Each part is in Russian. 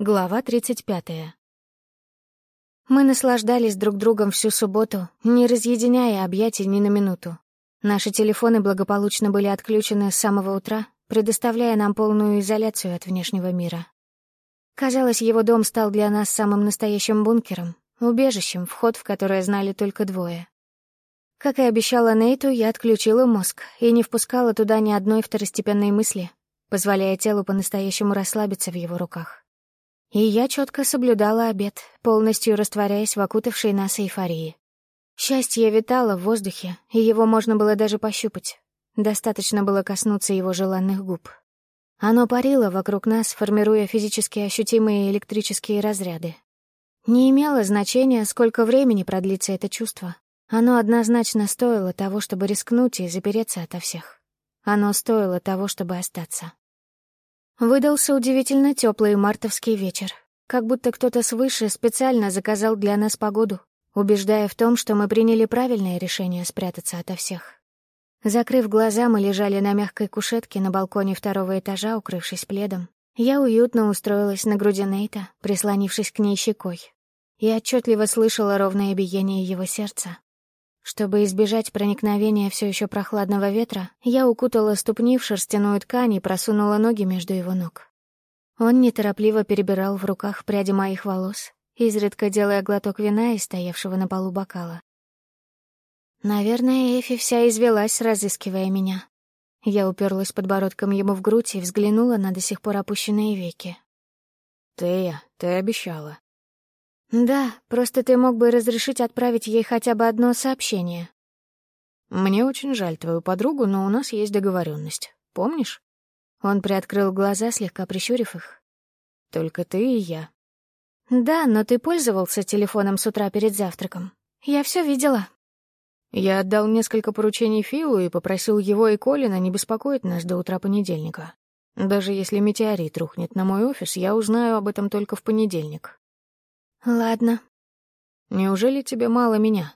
Глава 35. Мы наслаждались друг другом всю субботу, не разъединяя объятий ни на минуту. Наши телефоны благополучно были отключены с самого утра, предоставляя нам полную изоляцию от внешнего мира. Казалось, его дом стал для нас самым настоящим бункером, убежищем, вход в которое знали только двое. Как и обещала Нейту, я отключила мозг и не впускала туда ни одной второстепенной мысли, позволяя телу по-настоящему расслабиться в его руках. И я четко соблюдала обед, полностью растворяясь в окутавшей нас эйфории. Счастье витало в воздухе, и его можно было даже пощупать. Достаточно было коснуться его желанных губ. Оно парило вокруг нас, формируя физически ощутимые электрические разряды. Не имело значения, сколько времени продлится это чувство. Оно однозначно стоило того, чтобы рискнуть и запереться ото всех. Оно стоило того, чтобы остаться. Выдался удивительно теплый мартовский вечер, как будто кто-то свыше специально заказал для нас погоду, убеждая в том, что мы приняли правильное решение спрятаться ото всех. Закрыв глаза, мы лежали на мягкой кушетке на балконе второго этажа, укрывшись пледом. Я уютно устроилась на груди Нейта, прислонившись к ней щекой, и отчетливо слышала ровное биение его сердца, чтобы избежать проникновения все еще прохладного ветра, я укутала ступни в шерстяную ткань и просунула ноги между его ног. Он неторопливо перебирал в руках пряди моих волос, изредка делая глоток вина из стоявшего на полу бокала. Наверное, Эфи вся извелась, разыскивая меня. Я уперлась подбородком ему в грудь и взглянула на до сих пор опущенные веки. «Тея, ты обещала», «Да, просто ты мог бы разрешить отправить ей хотя бы одно сообщение». «Мне очень жаль твою подругу, но у нас есть договоренность. Помнишь?» Он приоткрыл глаза, слегка прищурив их. «Только ты и я». «Да, но ты пользовался телефоном с утра перед завтраком. Я все видела». Я отдал несколько поручений Филу и попросил его и Колина не беспокоить нас до утра понедельника. Даже если метеорит рухнет на мой офис, я узнаю об этом только в понедельник. «Ладно». «Неужели тебе мало меня?»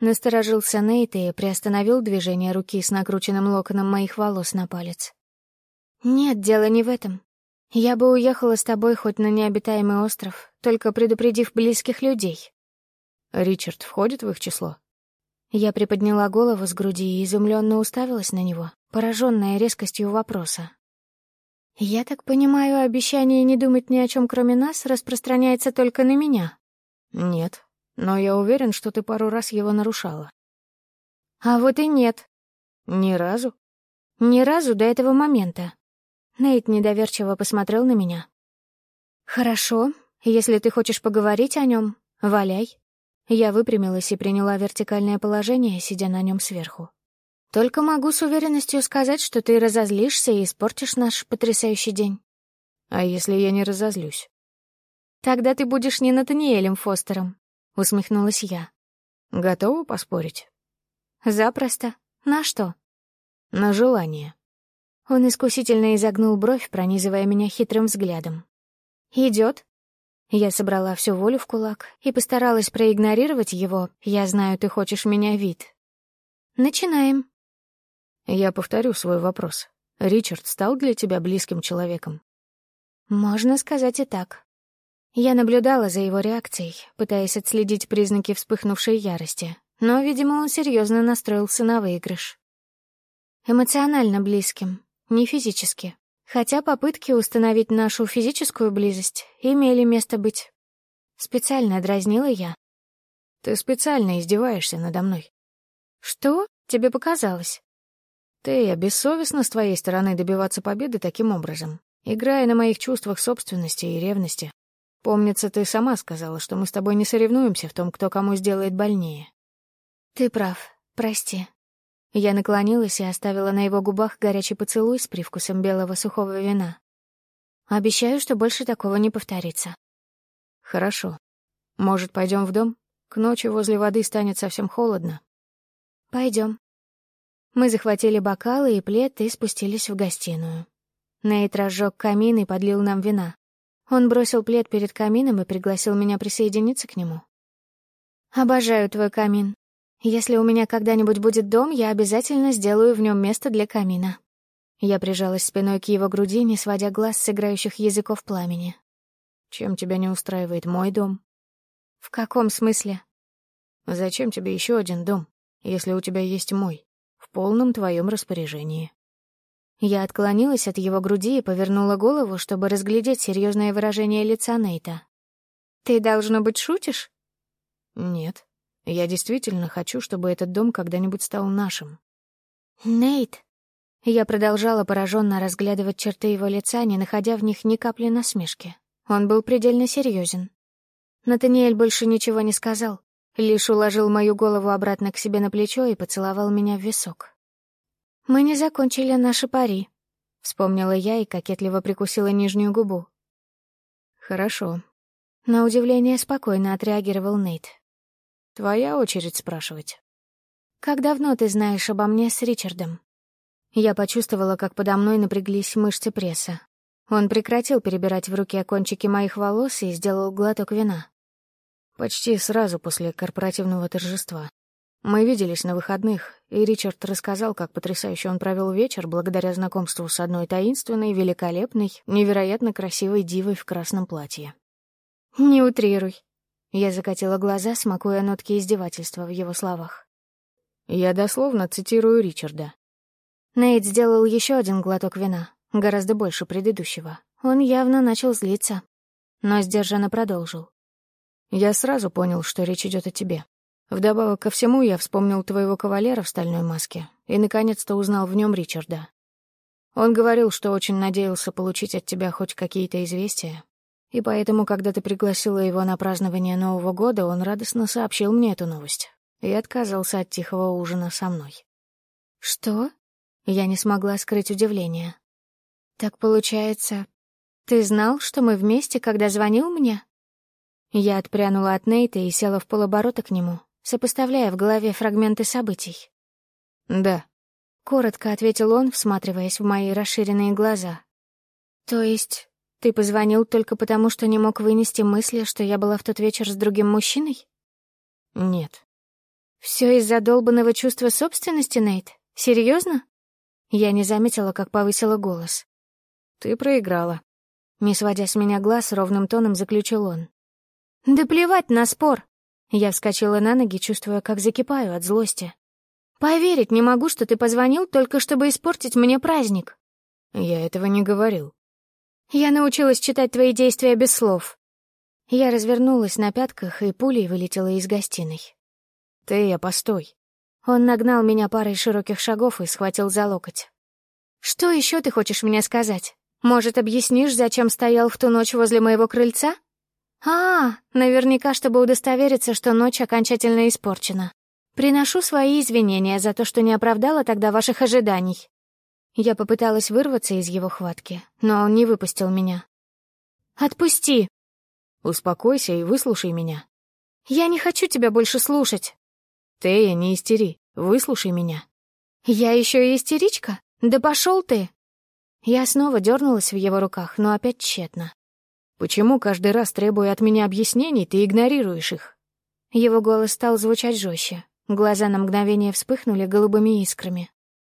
Насторожился Нейт и приостановил движение руки с накрученным локоном моих волос на палец. «Нет, дело не в этом. Я бы уехала с тобой хоть на необитаемый остров, только предупредив близких людей». «Ричард входит в их число?» Я приподняла голову с груди и изумленно уставилась на него, пораженная резкостью вопроса. «Я так понимаю, обещание не думать ни о чем, кроме нас, распространяется только на меня?» «Нет, но я уверен, что ты пару раз его нарушала». «А вот и нет». «Ни разу?» «Ни разу до этого момента». Нейт недоверчиво посмотрел на меня. «Хорошо, если ты хочешь поговорить о нем, валяй». Я выпрямилась и приняла вертикальное положение, сидя на нем сверху. Только могу с уверенностью сказать, что ты разозлишься и испортишь наш потрясающий день. А если я не разозлюсь? Тогда ты будешь не Натаниэлем Фостером, усмехнулась я. Готова поспорить? Запросто. На что? На желание. Он искусительно изогнул бровь, пронизывая меня хитрым взглядом. Идет. Я собрала всю волю в кулак и постаралась проигнорировать его «я знаю, ты хочешь меня» вид. Начинаем. Я повторю свой вопрос. Ричард стал для тебя близким человеком? Можно сказать и так. Я наблюдала за его реакцией, пытаясь отследить признаки вспыхнувшей ярости, но, видимо, он серьезно настроился на выигрыш. Эмоционально близким, не физически. Хотя попытки установить нашу физическую близость имели место быть. Специально дразнила я. Ты специально издеваешься надо мной. Что? Тебе показалось? Тея, бессовестно с твоей стороны добиваться победы таким образом, играя на моих чувствах собственности и ревности. Помнится, ты сама сказала, что мы с тобой не соревнуемся в том, кто кому сделает больнее. Ты прав, прости. Я наклонилась и оставила на его губах горячий поцелуй с привкусом белого сухого вина. Обещаю, что больше такого не повторится. Хорошо. Может, пойдем в дом? К ночи возле воды станет совсем холодно. Пойдем. Мы захватили бокалы и плед и спустились в гостиную. Нейт разжег камин и подлил нам вина. Он бросил плед перед камином и пригласил меня присоединиться к нему. «Обожаю твой камин. Если у меня когда-нибудь будет дом, я обязательно сделаю в нем место для камина». Я прижалась спиной к его груди, не сводя глаз с играющих языков пламени. Чем тебя не устраивает мой дом? В каком смысле? Зачем тебе еще один дом, если у тебя есть мой, в полном твоем распоряжении? Я отклонилась от его груди и повернула голову, чтобы разглядеть серьезное выражение лица Нейта. «Ты, должно быть, шутишь?» «Нет. Я действительно хочу, чтобы этот дом когда-нибудь стал нашим». «Нейт!» Я продолжала пораженно разглядывать черты его лица, не находя в них ни капли насмешки. Он был предельно серьезен. Натаниэль больше ничего не сказал, лишь уложил мою голову обратно к себе на плечо и поцеловал меня в висок. «Мы не закончили наши пари», — вспомнила я и кокетливо прикусила нижнюю губу. «Хорошо». На удивление спокойно отреагировал Нейт. «Твоя очередь спрашивать». «Как давно ты знаешь обо мне с Ричардом?» Я почувствовала, как подо мной напряглись мышцы пресса. Он прекратил перебирать в руке кончики моих волос и сделал глоток вина. Почти сразу после корпоративного торжества. Мы виделись на выходных, и Ричард рассказал, как потрясающе он провел вечер благодаря знакомству с одной таинственной, великолепной, невероятно красивой дивой в красном платье. «Не утрируй». Я закатила глаза, смакуя нотки издевательства в его словах. Я дословно цитирую Ричарда. Нейт сделал еще один глоток вина, гораздо больше предыдущего. Он явно начал злиться, но сдержанно продолжил. «Я сразу понял, что речь идет о тебе. Вдобавок ко всему, я вспомнил твоего кавалера в стальной маске и, наконец-то, узнал в нем Ричарда. Он говорил, что очень надеялся получить от тебя хоть какие-то известия, и поэтому, когда ты пригласила его на празднование Нового года, он радостно сообщил мне эту новость и отказался от тихого ужина со мной. «Что?» Я не смогла скрыть удивление. «Так получается, ты знал, что мы вместе, когда звонил мне?» Я отпрянула от Нейта и села в полоборота к нему, сопоставляя в голове фрагменты событий. «Да», — коротко ответил он, всматриваясь в мои расширенные глаза. «То есть ты позвонил только потому, что не мог вынести мысли, что я была в тот вечер с другим мужчиной?» «Нет». «Все из-за долбанного чувства собственности, Нейт? Серьезно? Я не заметила, как повысила голос. «Ты проиграла». Не сводя с меня глаз, ровным тоном заключил он. «Да плевать на спор!» Я вскочила на ноги, чувствуя, как закипаю от злости. «Поверить не могу, что ты позвонил только чтобы испортить мне праздник». «Я этого не говорил». «Я научилась читать твои действия без слов». Я развернулась на пятках и пулей вылетела из гостиной. «Ты, я постой». Он нагнал меня парой широких шагов и схватил за локоть. «Что еще ты хочешь мне сказать? Может, объяснишь, зачем стоял в ту ночь возле моего крыльца?» «А, наверняка, чтобы удостовериться, что ночь окончательно испорчена. Приношу свои извинения за то, что не оправдала тогда ваших ожиданий». Я попыталась вырваться из его хватки, но он не выпустил меня. «Отпусти!» «Успокойся и выслушай меня». «Я не хочу тебя больше слушать». «Тея, не истери, выслушай меня». «Я еще и истеричка? Да пошел ты!» Я снова дернулась в его руках, но опять тщетно. Почему каждый раз, требуя от меня объяснений, ты игнорируешь их?» Его голос стал звучать жестче. Глаза на мгновение вспыхнули голубыми искрами.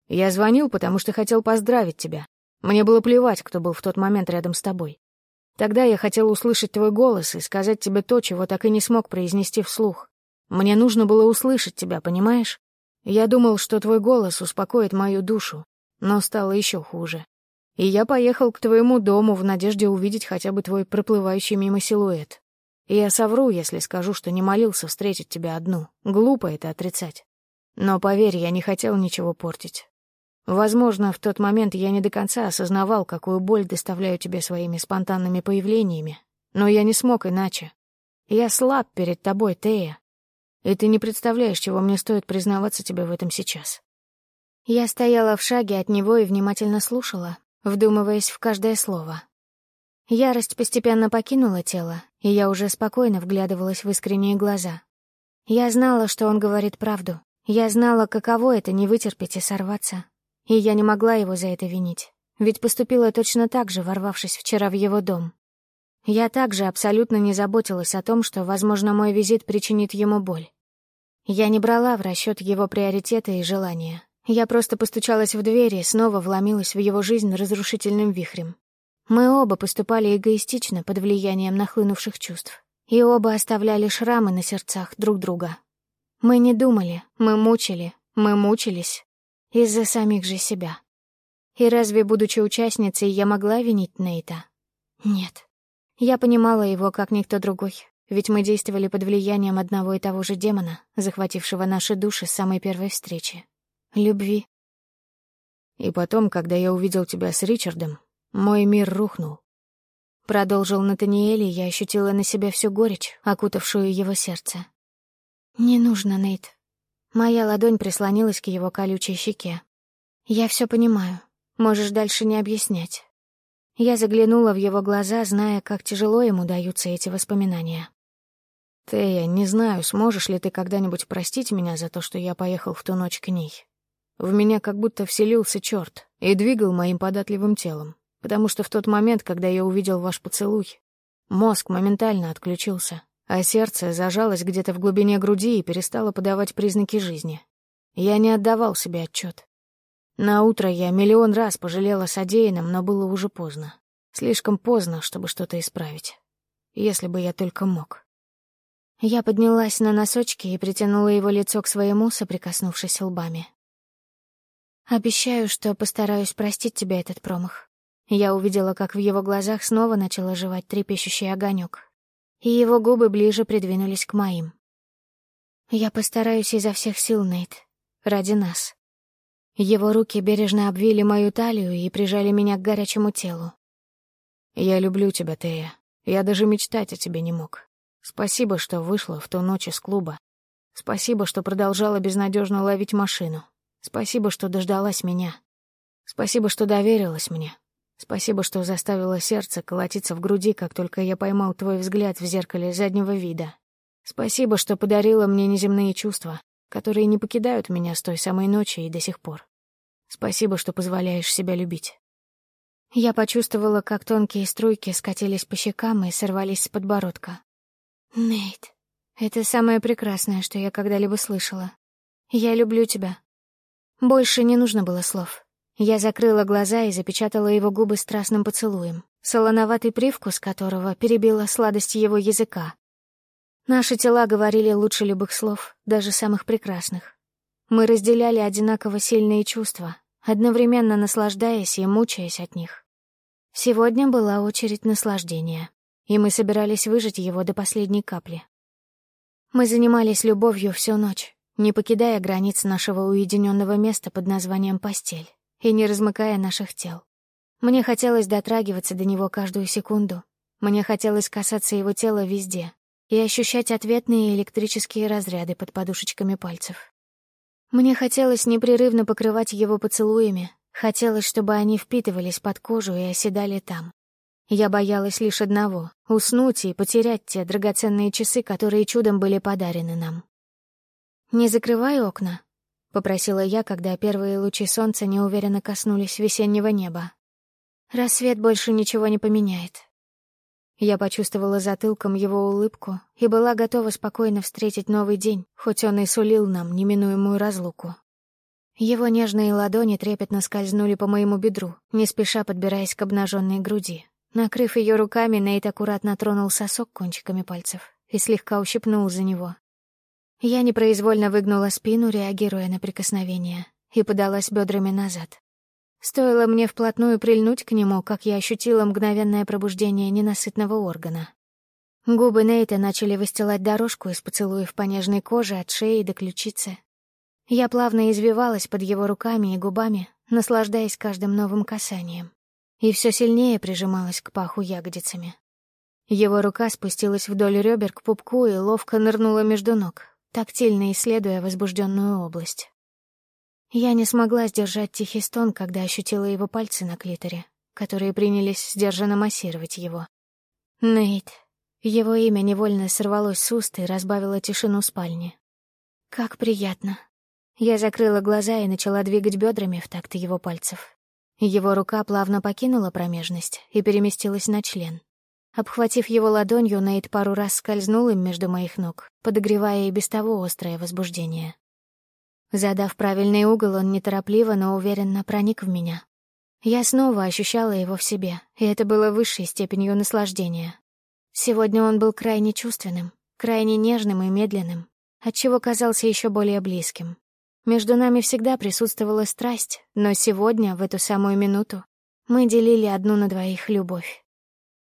«Я звонил, потому что хотел поздравить тебя. Мне было плевать, кто был в тот момент рядом с тобой. Тогда я хотел услышать твой голос и сказать тебе то, чего так и не смог произнести вслух. Мне нужно было услышать тебя, понимаешь? Я думал, что твой голос успокоит мою душу, но стало еще хуже. И я поехал к твоему дому в надежде увидеть хотя бы твой проплывающий мимо силуэт. И я совру, если скажу, что не молился встретить тебя одну. Глупо это отрицать. Но поверь, я не хотел ничего портить. Возможно, в тот момент я не до конца осознавал, какую боль доставляю тебе своими спонтанными появлениями. Но я не смог иначе. Я слаб перед тобой, Тея. И ты не представляешь, чего мне стоит признаваться тебе в этом сейчас. Я стояла в шаге от него и внимательно слушала, вдумываясь в каждое слово. Ярость постепенно покинула тело, и я уже спокойно вглядывалась в искренние глаза. Я знала, что он говорит правду. Я знала, каково это не вытерпеть и сорваться. И я не могла его за это винить, ведь поступила точно так же, ворвавшись вчера в его дом. Я также абсолютно не заботилась о том, что, возможно, мой визит причинит ему боль. Я не брала в расчет его приоритеты и желания. Я просто постучалась в дверь и снова вломилась в его жизнь разрушительным вихрем. Мы оба поступали эгоистично под влиянием нахлынувших чувств, и оба оставляли шрамы на сердцах друг друга. Мы не думали, мы мучили, мы мучились из-за самих же себя. И разве, будучи участницей, я могла винить Нейта? Нет. Я понимала его, как никто другой, ведь мы действовали под влиянием одного и того же демона, захватившего наши души с самой первой встречи. Любви. И потом, когда я увидел тебя с Ричардом, мой мир рухнул. Продолжил Натаниэль, и я ощутила на себе всю горечь, окутавшую его сердце. «Не нужно, Нейт». Моя ладонь прислонилась к его колючей щеке. «Я все понимаю. Можешь дальше не объяснять». Я заглянула в его глаза, зная, как тяжело ему даются эти воспоминания. «Тея, не знаю, сможешь ли ты когда-нибудь простить меня за то, что я поехал в ту ночь к ней. В меня как будто вселился черт и двигал моим податливым телом, потому что в тот момент, когда я увидел ваш поцелуй, мозг моментально отключился, а сердце зажалось где-то в глубине груди и перестало подавать признаки жизни. Я не отдавал себе отчет. На утро я миллион раз пожалела содеянным, но было уже поздно. Слишком поздно, чтобы что-то исправить. Если бы я только мог. Я поднялась на носочки и притянула его лицо к своему, соприкоснувшись лбами. Обещаю, что постараюсь простить тебя этот промах. Я увидела, как в его глазах снова начал оживать трепещущий огонек, и его губы ближе придвинулись к моим. Я постараюсь изо всех сил, Нейт, ради нас. Его руки бережно обвили мою талию и прижали меня к горячему телу. «Я люблю тебя, Тея. Я даже мечтать о тебе не мог. Спасибо, что вышла в ту ночь из клуба. Спасибо, что продолжала безнадежно ловить машину. Спасибо, что дождалась меня. Спасибо, что доверилась мне. Спасибо, что заставила сердце колотиться в груди, как только я поймал твой взгляд в зеркале заднего вида. Спасибо, что подарила мне неземные чувства, которые не покидают меня с той самой ночи и до сих пор. Спасибо, что позволяешь себя любить. Я почувствовала, как тонкие струйки скатились по щекам и сорвались с подбородка. Нейт, это самое прекрасное, что я когда-либо слышала. Я люблю тебя. Больше не нужно было слов. Я закрыла глаза и запечатала его губы страстным поцелуем, солоноватый привкус которого перебила сладость его языка. Наши тела говорили лучше любых слов, даже самых прекрасных. Мы разделяли одинаково сильные чувства, одновременно наслаждаясь и мучаясь от них. Сегодня была очередь наслаждения, и мы собирались выжить его до последней капли. Мы занимались любовью всю ночь, не покидая границ нашего уединенного места под названием «постель» и не размыкая наших тел. Мне хотелось дотрагиваться до него каждую секунду. Мне хотелось касаться его тела везде и ощущать ответные электрические разряды под подушечками пальцев. Мне хотелось непрерывно покрывать его поцелуями, хотелось, чтобы они впитывались под кожу и оседали там. Я боялась лишь одного — уснуть и потерять те драгоценные часы, которые чудом были подарены нам. «Не закрывай окна», — попросила я, когда первые лучи солнца неуверенно коснулись весеннего неба. «Рассвет больше ничего не поменяет». Я почувствовала затылком его улыбку и была готова спокойно встретить новый день, хоть он и сулил нам неминуемую разлуку. Его нежные ладони трепетно скользнули по моему бедру, не спеша подбираясь к обнаженной груди. Накрыв ее руками, Нейт аккуратно тронул сосок кончиками пальцев и слегка ущипнул за него, я непроизвольно выгнула спину, реагируя на прикосновение, и подалась бедрами назад. Стоило мне вплотную прильнуть к нему, как я ощутила мгновенное пробуждение ненасытного органа. Губы Нейта начали выстилать дорожку из поцелуев по нежной коже от шеи до ключицы. Я плавно извивалась под его руками и губами, наслаждаясь каждым новым касанием, и все сильнее прижималась к паху ягодицами. Его рука спустилась вдоль ребер к пупку и ловко нырнула между ног, тактильно исследуя возбужденную область. Я не смогла сдержать тихий стон, когда ощутила его пальцы на клиторе, которые принялись сдержанно массировать его. Нейт. Его имя невольно сорвалось с уст и разбавило тишину спальни. Как приятно. Я закрыла глаза и начала двигать бедрами в такт его пальцев. Его рука плавно покинула промежность и переместилась на член. Обхватив его ладонью, Нейт пару раз скользнул им между моих ног, подогревая и без того острое возбуждение. Задав правильный угол, он неторопливо, но уверенно проник в меня. Я снова ощущала его в себе, и это было высшей степенью наслаждения. Сегодня он был крайне чувственным, крайне нежным и медленным, отчего казался еще более близким. Между нами всегда присутствовала страсть, но сегодня, в эту самую минуту, мы делили одну на двоих любовь.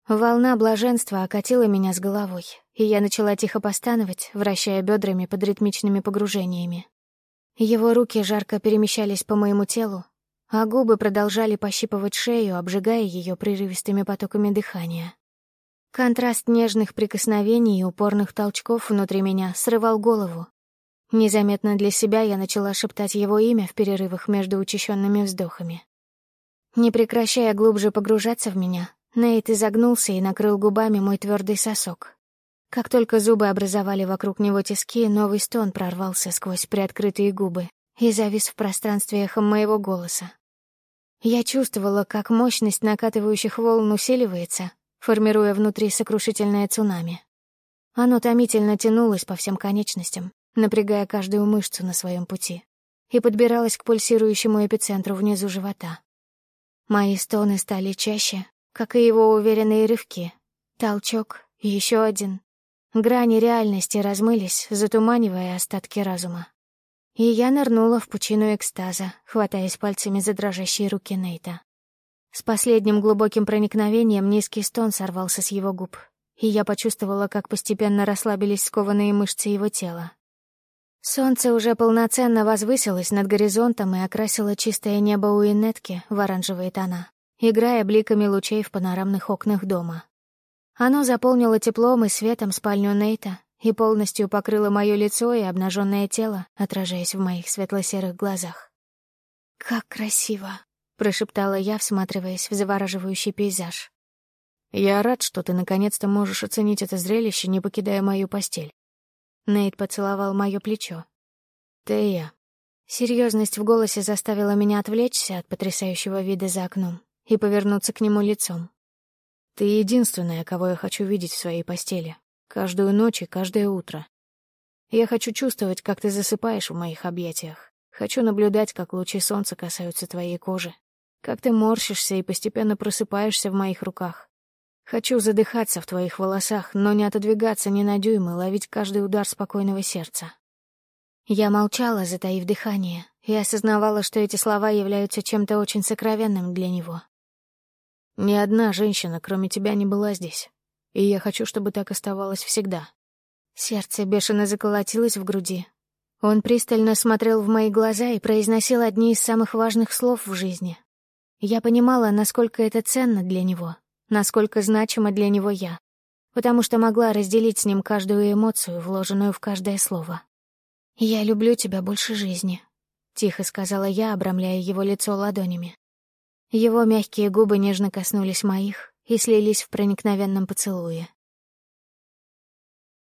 Волна блаженства окатила меня с головой, и я начала тихо постановать, вращая бедрами под ритмичными погружениями. Его руки жарко перемещались по моему телу, а губы продолжали пощипывать шею, обжигая ее прерывистыми потоками дыхания. Контраст нежных прикосновений и упорных толчков внутри меня срывал голову. Незаметно для себя я начала шептать его имя в перерывах между учащенными вздохами. Не прекращая глубже погружаться в меня, Нейт изогнулся и накрыл губами мой твердый сосок. Как только зубы образовали вокруг него тиски, новый стон прорвался сквозь приоткрытые губы и завис в пространстве эхом моего голоса. Я чувствовала, как мощность накатывающих волн усиливается, формируя внутри сокрушительное цунами. Оно томительно тянулось по всем конечностям, напрягая каждую мышцу на своем пути, и подбиралось к пульсирующему эпицентру внизу живота. Мои стоны стали чаще, как и его уверенные рывки. Толчок, еще один. Грани реальности размылись, затуманивая остатки разума. И я нырнула в пучину экстаза, хватаясь пальцами за дрожащие руки Нейта. С последним глубоким проникновением низкий стон сорвался с его губ, и я почувствовала, как постепенно расслабились скованные мышцы его тела. Солнце уже полноценно возвысилось над горизонтом и окрасило чистое небо у Инетки в оранжевые тона играя бликами лучей в панорамных окнах дома. Оно заполнило теплом и светом спальню Нейта и полностью покрыло мое лицо и обнаженное тело, отражаясь в моих светло-серых глазах. «Как красиво!» — прошептала я, всматриваясь в завораживающий пейзаж. «Я рад, что ты наконец-то можешь оценить это зрелище, не покидая мою постель». Нейт поцеловал мое плечо. «Тея». Серьезность в голосе заставила меня отвлечься от потрясающего вида за окном и повернуться к нему лицом. «Ты единственная, кого я хочу видеть в своей постели. Каждую ночь и каждое утро. Я хочу чувствовать, как ты засыпаешь в моих объятиях. Хочу наблюдать, как лучи солнца касаются твоей кожи, как ты морщишься и постепенно просыпаешься в моих руках. Хочу задыхаться в твоих волосах, но не отодвигаться ни на дюйм и ловить каждый удар спокойного сердца. Я молчала, затаив дыхание, и осознавала, что эти слова являются чем-то очень сокровенным для него. Ни одна женщина, кроме тебя, не была здесь. И я хочу, чтобы так оставалось всегда. Сердце бешено заколотилось в груди. Он пристально смотрел в мои глаза и произносил одни из самых важных слов в жизни. Я понимала, насколько это ценно для него, насколько значимо для него я, потому что могла разделить с ним каждую эмоцию, вложенную в каждое слово. «Я люблю тебя больше жизни», — тихо сказала я, обрамляя его лицо ладонями. Его мягкие губы нежно коснулись моих и слились в проникновенном поцелуе.